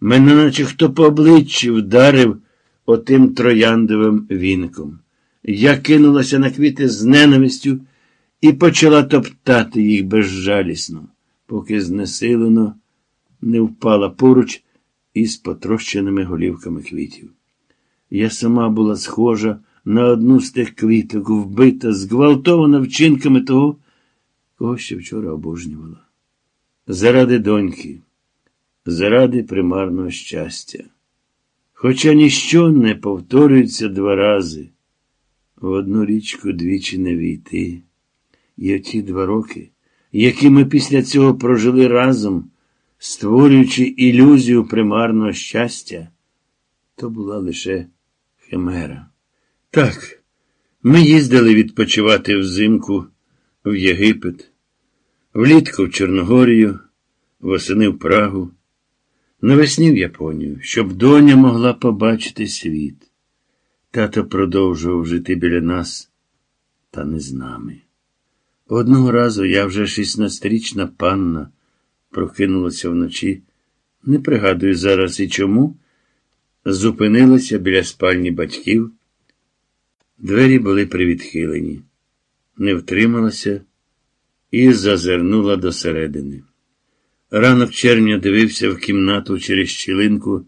Мене наче хто по обличчі вдарив отим трояндовим вінком. Я кинулася на квіти з ненавистю і почала топтати їх безжалісно, поки знесилено не впала поруч із потрощеними голівками квітів. Я сама була схожа на одну з тих квіток, вбита, зґвалтована вчинками того, кого ще вчора обожнювала. Заради доньки, заради примарного щастя. Хоча ніщо не повторюється два рази, в одну річку двічі не війти. І оті два роки, які ми після цього прожили разом, створюючи ілюзію примарного щастя, то була лише химера. Так, ми їздили відпочивати взимку в Єгипет, влітку в Чорногорію, восени в Прагу, навесні в Японію, щоб доня могла побачити світ. Тато продовжував жити біля нас, та не з нами. Одного разу я вже шістнадцятирічна панна прокинулася вночі, не пригадую зараз і чому, зупинилася біля спальні батьків. Двері були привідхилені, не втрималася і зазирнула досередини. Ранок червня дивився в кімнату через щілинку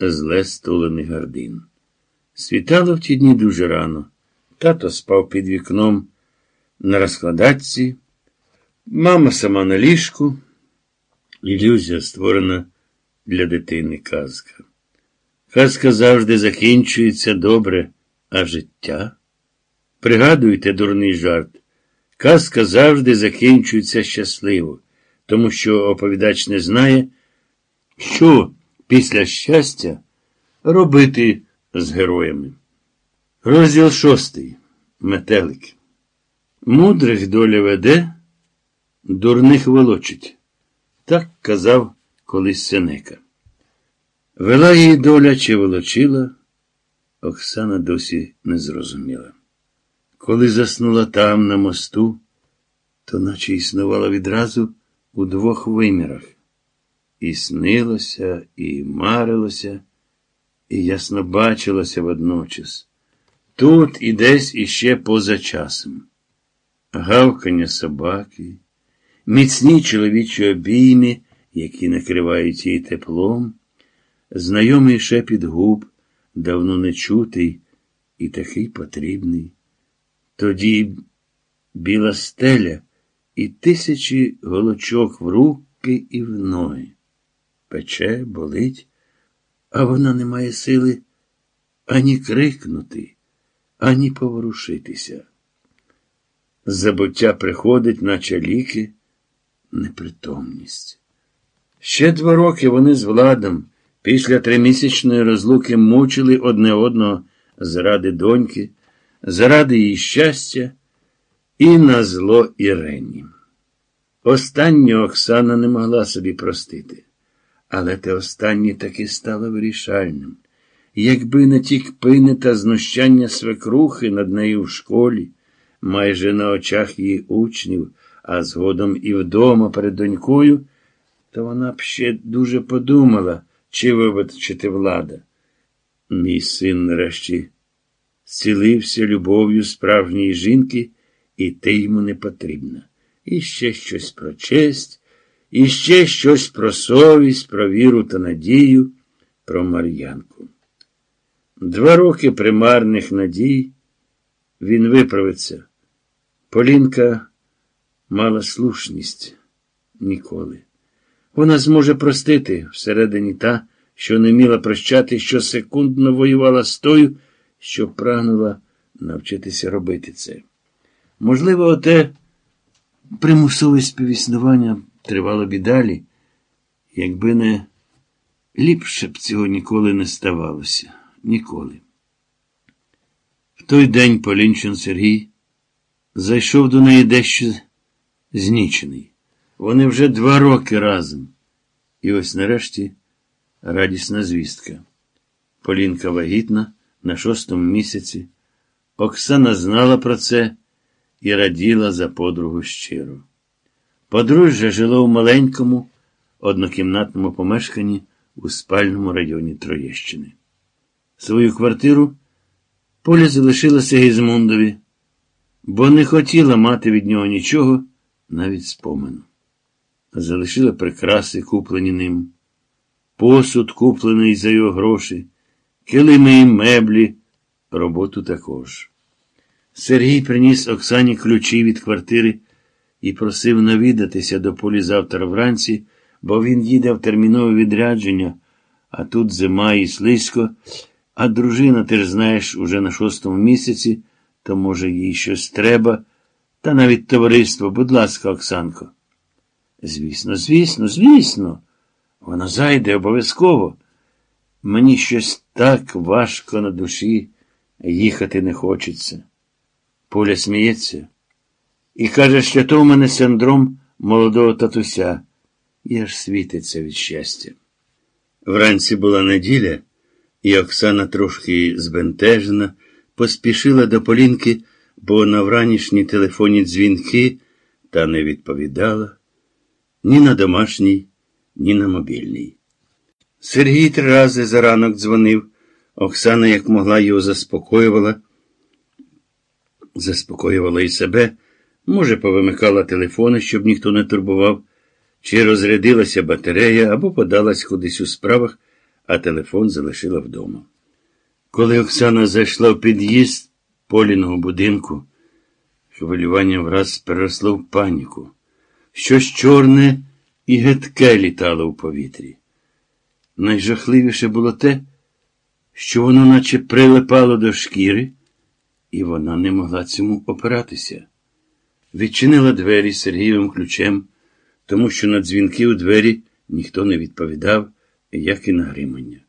зле стулений гардин. Світало в ті дні дуже рано. Тато спав під вікном на розкладатці, мама сама на ліжку. Ілюзія створена для дитини казка. Казка завжди закінчується добре, а життя. Пригадуйте дурний жарт. Казка завжди закінчується щасливо, тому що оповідач не знає, що після щастя робити з героями. Розділ шостий. Метелик. Мудрих доля веде, дурних волочить. Так казав колись Сенека. Вела її доля чи волочила, Оксана досі не зрозуміла. Коли заснула там, на мосту, то наче існувала відразу у двох вимірах. І снилося, і марилося, і ясно бачилося водночас. Тут і десь іще поза часом. Гавкання собаки, міцні чоловічі обійми, які накривають її теплом, знайомий шепіт губ, давно не чутий і такий потрібний. Тоді біла стеля і тисячі голочок в руки і в ноги. Пече, болить, а вона не має сили ані крикнути, ані поворушитися. Забуття приходить, наче ліки, непритомність. Ще два роки вони з владом після тримісячної розлуки мучили одне одного заради доньки, заради її щастя і на зло Ірені. Останнє Оксана не могла собі простити, але те останнє таки стало вирішальним. Якби не ті кпини та знущання свекрухи над нею в школі, майже на очах її учнів, а згодом і вдома перед донькою, то вона б ще дуже подумала, чи вибачити влада. Мій син нарешті зцілився любов'ю справжньої жінки, і ти йому не потрібна. І ще щось про честь, і ще щось про совість, про віру та надію, про Мар'янку. Два роки примарних надій він виправиться. Полінка мала слушність ніколи. Вона зможе простити всередині та, що не міла прощати, що секундно воювала з тою, що прагнула навчитися робити це. Можливо, оте примусове співіснування тривало б і далі, якби не ліпше б цього ніколи не ставалося. Ніколи. В той день Полінчин Сергій зайшов до неї дещо знічений. Вони вже два роки разом. І ось нарешті радісна звістка. Полінка вагітна на шостому місяці. Оксана знала про це і раділа за подругу щиро. Подружжя жило в маленькому, однокімнатному помешканні у спальному районі Троєщини. Свою квартиру Поля залишила Сигізмундові, бо не хотіла мати від нього нічого, навіть спомену. Залишила прикраси, куплені ним, посуд, куплений за його гроші, килими і меблі, роботу також. Сергій приніс Оксані ключі від квартири і просив навідатися до полі завтра вранці, бо він їде в термінове відрядження, а тут зима і слизько, а дружина, ти ж знаєш, уже на шостому місяці, то, може, їй щось треба, та навіть товариство, будь ласка, Оксанко. Звісно, звісно, звісно, вона зайде обов'язково. Мені щось так важко на душі, їхати не хочеться. Поля сміється і каже, що то у мене синдром молодого татуся, і аж світиться від щастя. Вранці була неділя, і Оксана трошки збентежена, поспішила до Полінки, бо на вранішні телефонні дзвінки та не відповідала ні на домашній, ні на мобільний. Сергій три рази за ранок дзвонив. Оксана, як могла, його заспокоювала, заспокоювала і себе, може, повимикала телефони, щоб ніхто не турбував, чи розрядилася батарея або подалась кудись у справах, а телефон залишила вдома. Коли Оксана зайшла в під'їзд Поліного будинку, хвилювання враз переросло в паніку. Щось чорне і гидке літало в повітрі. Найжахливіше було те, що воно наче прилипало до шкіри, і вона не могла цьому опиратися. Відчинила двері Сергієвим ключем, тому що на дзвінки у двері ніхто не відповідав, як і на гримання.